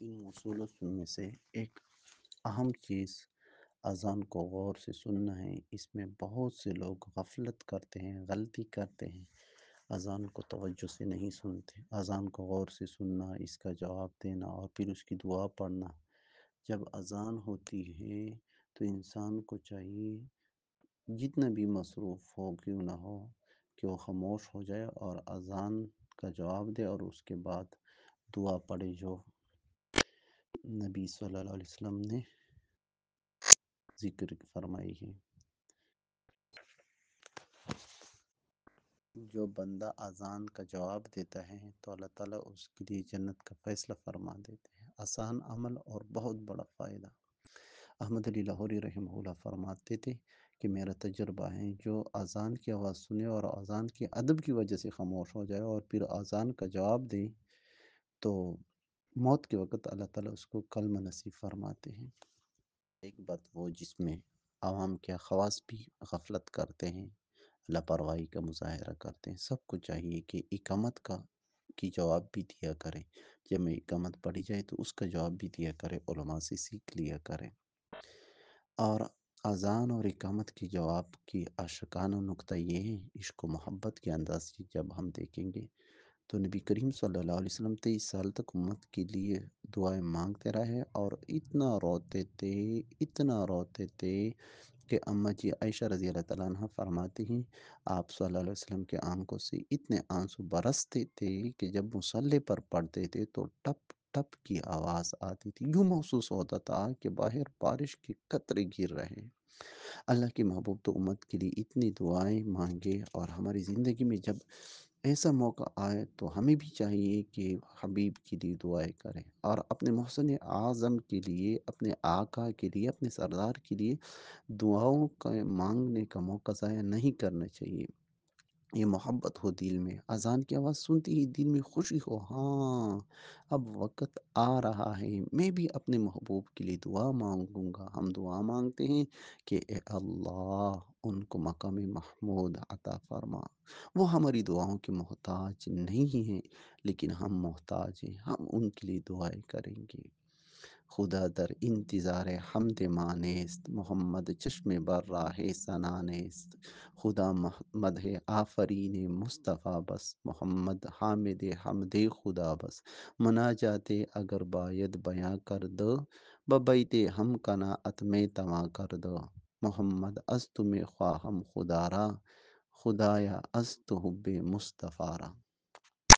ان اصولوں میں سے ایک اہم چیز اذان کو غور سے سننا ہے۔ اس میں بہت سے لوگ غفلت کرتے ہیں، غلطی کرتے ہیں۔ اذان کو توجہ سے نہیں سنتے۔ اذان کو غور سے سننا، اس کا جواب دینا اور پھر اس کی دعا پڑھنا۔ جب اذان ہوتی ہے تو انسان کو چاہیے جتنا بھی مصروف ہو، کیوں نہ ہو، کہ وہ خاموش ہو جائے اور اذان کا جواب دے اور اس کے بعد دعا پڑھے جو نبی صلی اللہ علیہ وسلم نے ذکر فرمائی ہے۔ جو بندہ اذان کا جواب دیتا ہے تو اللہ تعالیٰ اس کے لیے جنت کا فیصلہ فرما دیتے ہیں۔ آسان عمل اور بہت بڑا فائدہ۔ احمد علی لاہوری رحمہ اللہ فرماتے تھے کہ میرا تجربہ ہے، جو اذان کی آواز سنے اور اذان کی ادب کی وجہ سے خاموش ہو جائے اور پھر اذان کا جواب دے تو موت کے وقت اللہ تعالیٰ اس کو کلمہ نصیب فرماتے ہیں۔ ایک بات وہ جس میں عوام کے خواص بھی غفلت کرتے ہیں لاپرواہی کا مظاہرہ کرتے ہیں، سب کو چاہیے کہ اقامت کا، کی جواب بھی دیا کریں۔ جب میں اقامت پڑھی جائے تو اس کا جواب بھی دیا کرے علماء سے سیکھ لیا کریں۔ اور اذان اور اقامت کی جواب کی اشکانہ نقطہ یہ ہے، عشق و محبت کے انداز سے جب ہم دیکھیں گے تو نبی کریم صلی اللہ علیہ وسلم تیئیس سال تک امت کے لیے دعائیں مانگتے رہے اور اتنا روتے تھے اتنا روتے تھے کہ اماں جی عائشہ رضی اللہ تعالیٰ عنہ فرماتی ہیں آپ صلی اللہ علیہ وسلم کے آنکھوں سے اتنے آنسو برستے تھے کہ جب مسلح پر پڑتے تھے تو ٹپ ٹپ کی آواز آتی تھی یوں محسوس ہوتا تھا کہ باہر بارش کے قطرے گر رہے اللہ کے محبوب تو امت کے لیے اتنی دعائیں مانگے اور ہماری زندگی میں جب ایسا موقع آئے تو ہمیں بھی چاہیے کہ حبیب کے لیے دعائیں کریں اور اپنے محسن اعظم کے لیے، اپنے آقا کے لیے، اپنے سردار کے لیے دعاؤں کا مانگنے کا موقع ضائع نہیں کرنا چاہیے۔ یہ محبت ہو دل میں، اذان کی آواز سنتی ہی دل میں خوشی ہو۔ ہاں اب وقت آ رہا ہے۔ میں بھی اپنے محبوب کے لیے دعا مانگوں گا۔ ہم دعا مانگتے ہیں کہ اے اللہ، ان کو مقام محمود عطا فرما۔ وہ ہماری دعاؤں کے محتاج نہیں ہیں، لیکن ہم محتاج ہیں۔ ہم ان کے لیے دعائیں کریں گے۔ خدا در انتظار حمد مانست محمد چشم بر راہ سنانست خدا محمد آفرین مصطفیٰ بس، محمد حامد حمد خدا بس۔ مناجات اگر باید بیاں کر دو، ببیت ہم قناعت میں تواں کر دو۔ محمد از تمہیں خواہم خدا را، خدایا از تو حب مصطفیٰ را۔